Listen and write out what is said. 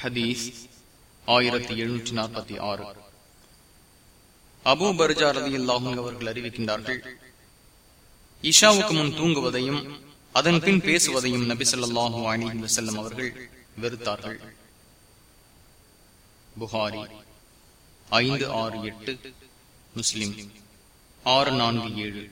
ஹதீஸ் ஆயிரத்தி எழுநூற்றி நாற்பத்தி ஆறு. அபு பர்ஜா ரதி அல்லாஹும் அவர்கள் அறிவிக்கின்றார்கள் இஷாவுக்கு முன் தூங்குவதையும் அதன் பின் பேசுவதையும் நபி சொல்லாஹு அலி வசல்லம் அவர்கள் வெறுத்தார்கள். புகாரி ஐந்து ஆறு எட்டு முஸ்லிம் ஆறு நான்கு ஏழு.